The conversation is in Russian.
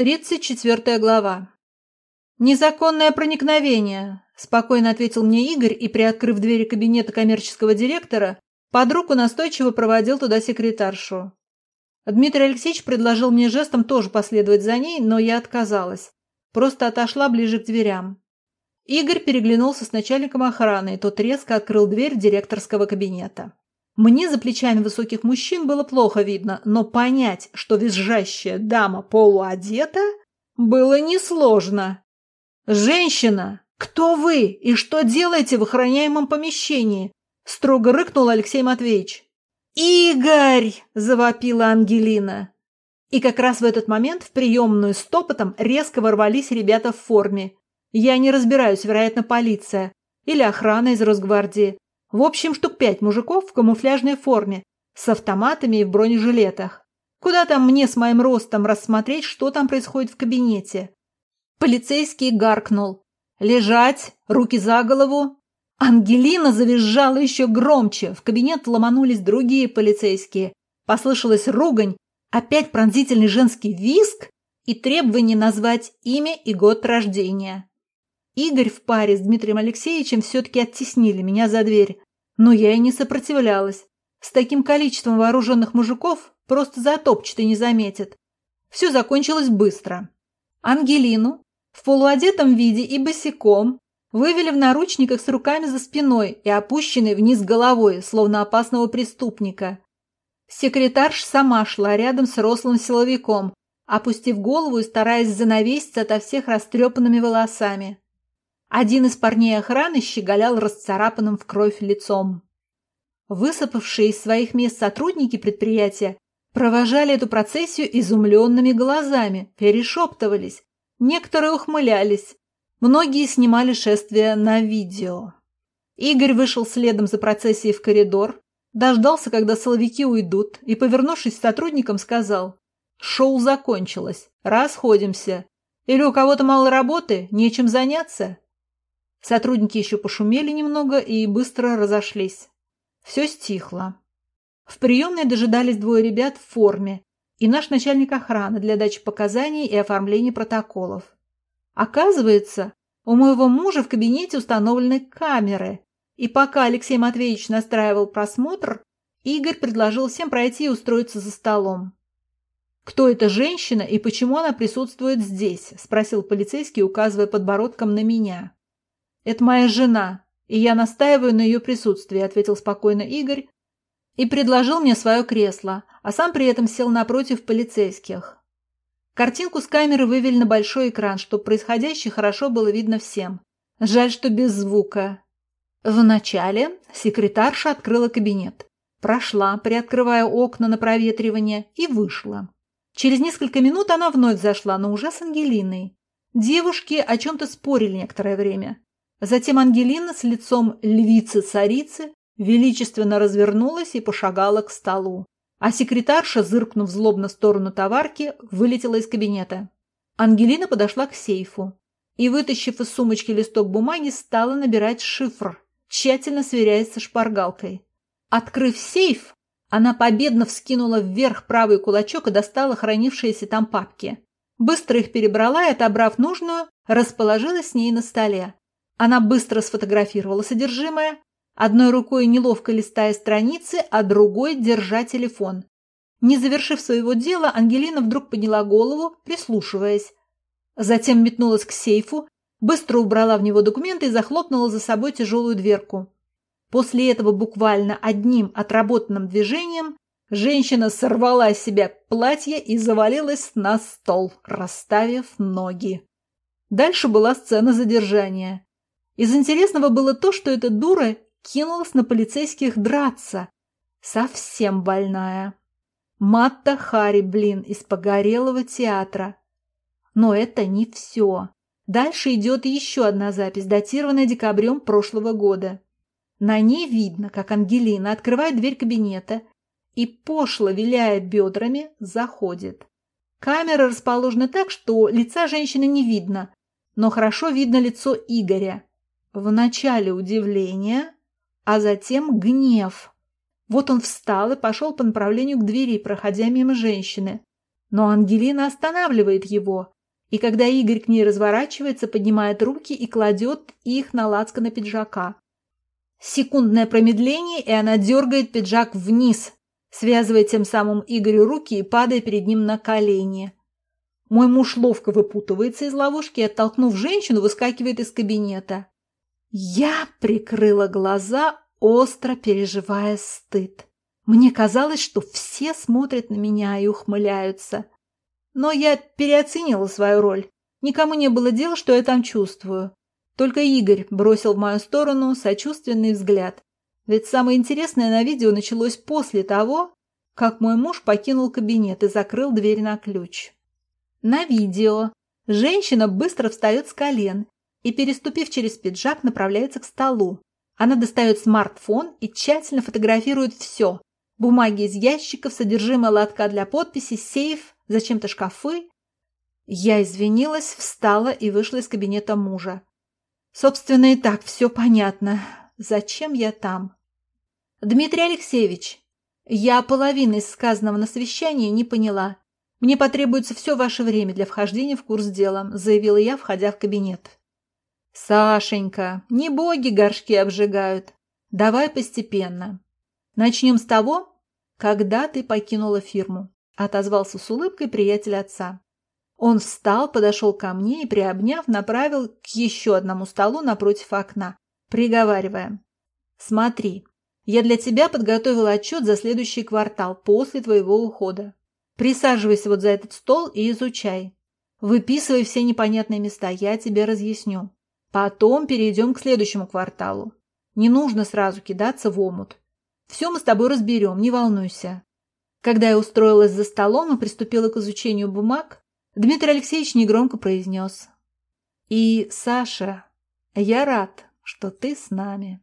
34 глава. «Незаконное проникновение», – спокойно ответил мне Игорь и, приоткрыв двери кабинета коммерческого директора, под руку настойчиво проводил туда секретаршу. Дмитрий Алексеевич предложил мне жестом тоже последовать за ней, но я отказалась. Просто отошла ближе к дверям. Игорь переглянулся с начальником охраны, и тот резко открыл дверь директорского кабинета. Мне за плечами высоких мужчин было плохо видно, но понять, что визжащая дама полуодета, было несложно. «Женщина, кто вы и что делаете в охраняемом помещении?» – строго рыкнул Алексей Матвеевич. «Игорь!» – завопила Ангелина. И как раз в этот момент в приемную с топотом резко ворвались ребята в форме. Я не разбираюсь, вероятно, полиция или охрана из Росгвардии. В общем, штук пять мужиков в камуфляжной форме, с автоматами и в бронежилетах. Куда там мне с моим ростом рассмотреть, что там происходит в кабинете? Полицейский гаркнул. «Лежать! Руки за голову!» Ангелина завизжала еще громче. В кабинет ломанулись другие полицейские. Послышалась ругань, опять пронзительный женский визг и требование назвать имя и год рождения. Игорь в паре с Дмитрием Алексеевичем все-таки оттеснили меня за дверь, но я и не сопротивлялась. С таким количеством вооруженных мужиков просто затопчет и не заметит. Все закончилось быстро. Ангелину в полуодетом виде и босиком вывели в наручниках с руками за спиной и опущенной вниз головой, словно опасного преступника. Секретарш сама шла рядом с рослым силовиком, опустив голову и стараясь занавеситься ото всех растрепанными волосами. Один из парней охраны щеголял расцарапанным в кровь лицом. Высыпавшие из своих мест сотрудники предприятия провожали эту процессию изумленными глазами, перешептывались, некоторые ухмылялись, многие снимали шествие на видео. Игорь вышел следом за процессией в коридор, дождался, когда соловики уйдут, и, повернувшись к сотрудникам, сказал «Шоу закончилось, расходимся. Или у кого-то мало работы, нечем заняться?» Сотрудники еще пошумели немного и быстро разошлись. Все стихло. В приемной дожидались двое ребят в форме и наш начальник охраны для дачи показаний и оформления протоколов. Оказывается, у моего мужа в кабинете установлены камеры, и пока Алексей Матвеевич настраивал просмотр, Игорь предложил всем пройти и устроиться за столом. «Кто эта женщина и почему она присутствует здесь?» – спросил полицейский, указывая подбородком на меня. «Это моя жена, и я настаиваю на ее присутствии», – ответил спокойно Игорь и предложил мне свое кресло, а сам при этом сел напротив полицейских. Картинку с камеры вывели на большой экран, чтобы происходящее хорошо было видно всем. Жаль, что без звука. Вначале секретарша открыла кабинет, прошла, приоткрывая окна на проветривание, и вышла. Через несколько минут она вновь зашла, но уже с Ангелиной. Девушки о чем-то спорили некоторое время. Затем Ангелина с лицом львицы-царицы величественно развернулась и пошагала к столу. А секретарша, зыркнув злобно в сторону товарки, вылетела из кабинета. Ангелина подошла к сейфу и, вытащив из сумочки листок бумаги, стала набирать шифр, тщательно сверяясь со шпаргалкой. Открыв сейф, она победно вскинула вверх правый кулачок и достала хранившиеся там папки. Быстро их перебрала и, отобрав нужную, расположилась с ней на столе. Она быстро сфотографировала содержимое, одной рукой неловко листая страницы, а другой держа телефон. Не завершив своего дела, Ангелина вдруг подняла голову, прислушиваясь. Затем метнулась к сейфу, быстро убрала в него документы и захлопнула за собой тяжелую дверку. После этого буквально одним отработанным движением женщина сорвала с себя платье и завалилась на стол, расставив ноги. Дальше была сцена задержания. Из интересного было то, что эта дура кинулась на полицейских драться. Совсем больная. Матта Хари, блин, из погорелого театра. Но это не все. Дальше идет еще одна запись, датированная декабрем прошлого года. На ней видно, как Ангелина открывает дверь кабинета и, пошло виляя бедрами, заходит. Камера расположена так, что лица женщины не видно, но хорошо видно лицо Игоря. Вначале удивление, а затем гнев. Вот он встал и пошел по направлению к двери, проходя мимо женщины. Но Ангелина останавливает его, и когда Игорь к ней разворачивается, поднимает руки и кладет их на лацкано пиджака. Секундное промедление, и она дергает пиджак вниз, связывая тем самым Игорю руки и падая перед ним на колени. Мой муж ловко выпутывается из ловушки и, оттолкнув женщину, выскакивает из кабинета. Я прикрыла глаза, остро переживая стыд. Мне казалось, что все смотрят на меня и ухмыляются. Но я переоценила свою роль. Никому не было дела, что я там чувствую. Только Игорь бросил в мою сторону сочувственный взгляд. Ведь самое интересное на видео началось после того, как мой муж покинул кабинет и закрыл дверь на ключ. На видео женщина быстро встает с колен и, переступив через пиджак, направляется к столу. Она достает смартфон и тщательно фотографирует все. Бумаги из ящиков, содержимое лотка для подписи, сейф, зачем-то шкафы. Я извинилась, встала и вышла из кабинета мужа. Собственно, и так все понятно. Зачем я там? Дмитрий Алексеевич, я половины из сказанного на совещании не поняла. Мне потребуется все ваше время для вхождения в курс дела, заявила я, входя в кабинет. Сашенька, не боги горшки обжигают. Давай постепенно. Начнем с того, когда ты покинула фирму, отозвался с улыбкой приятель отца. Он встал, подошел ко мне и, приобняв, направил к еще одному столу напротив окна, приговаривая. «Смотри, я для тебя подготовил отчет за следующий квартал после твоего ухода. Присаживайся вот за этот стол и изучай. Выписывай все непонятные места, я тебе разъясню. Потом перейдем к следующему кварталу. Не нужно сразу кидаться в омут. Все мы с тобой разберем, не волнуйся. Когда я устроилась за столом и приступила к изучению бумаг, Дмитрий Алексеевич негромко произнес. И, Саша, я рад, что ты с нами.